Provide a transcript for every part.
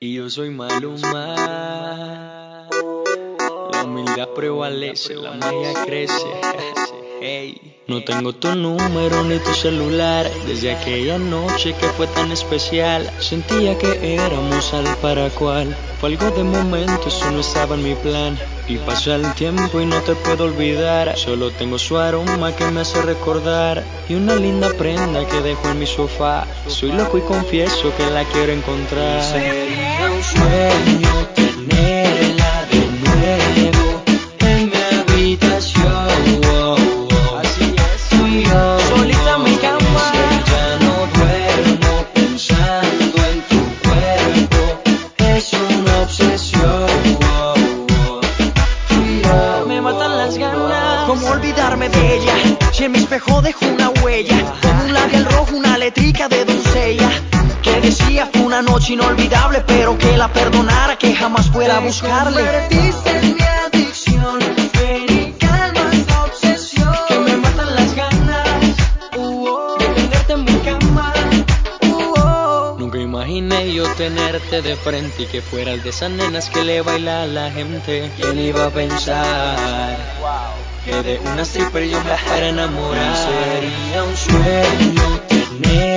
y yo soy Maluma. La humildad prevalece, la magia crece. Hey. No tengo tu número ni tu celular Desde aquella noche que fue tan especial Sentía que éramos al para cual Fue algo de momento, eso no estaba en mi plan. Y pasa el tiempo y no te puedo olvidar. Solo tengo su aroma que me hace recordar. Y una linda prenda que dejo en mi sofá. Soy loco y confieso que la quiero encontrar. Sería un sueño ¿Cómo olvidarme de ella? Si en mi espejo dejo una huella, con un labial rojo, una letrica de doncella. Que decía fue una noche inolvidable, pero que la perdonara, que jamás fuera a buscarle. convertiste en mi adicción Ven y calma esta obsesión Que me matan las ganas de tenerte en mi cama. Nunca imaginé yo tenerte de frente y que fueras de esas nenas que le baila a la gente. ¿Quién iba a pensar que de una stripper yo me fuera a enamorar? Sería un sueño tenerla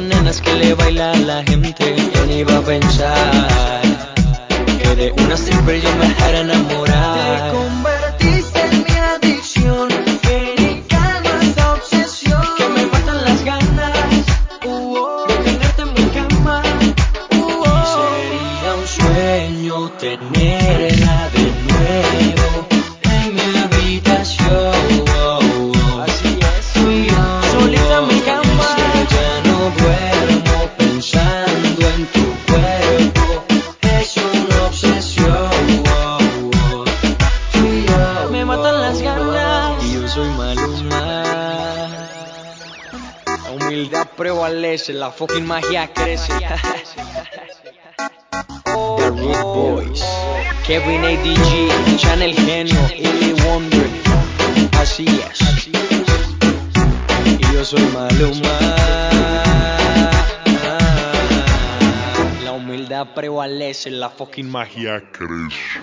nenas que le baila a la gente. ¿Quién iba a pensar que de una stripper yo me fuera a Te enamorar? convertiste en mi adicción. Ven y calma esta obsesión. Que me matan las ganas uh, oh, de tenerte en mi cama. uh, oh. Sería un sueño tenerla de nuevo soy Maluma. La humildad prevalece, la fucking magia crece. The Root Boys, Kevin ADG, Channel Genio, Illy Wonder. Así es. Y yo soy Maluma. La humildad prevalece, la fucking magia crece.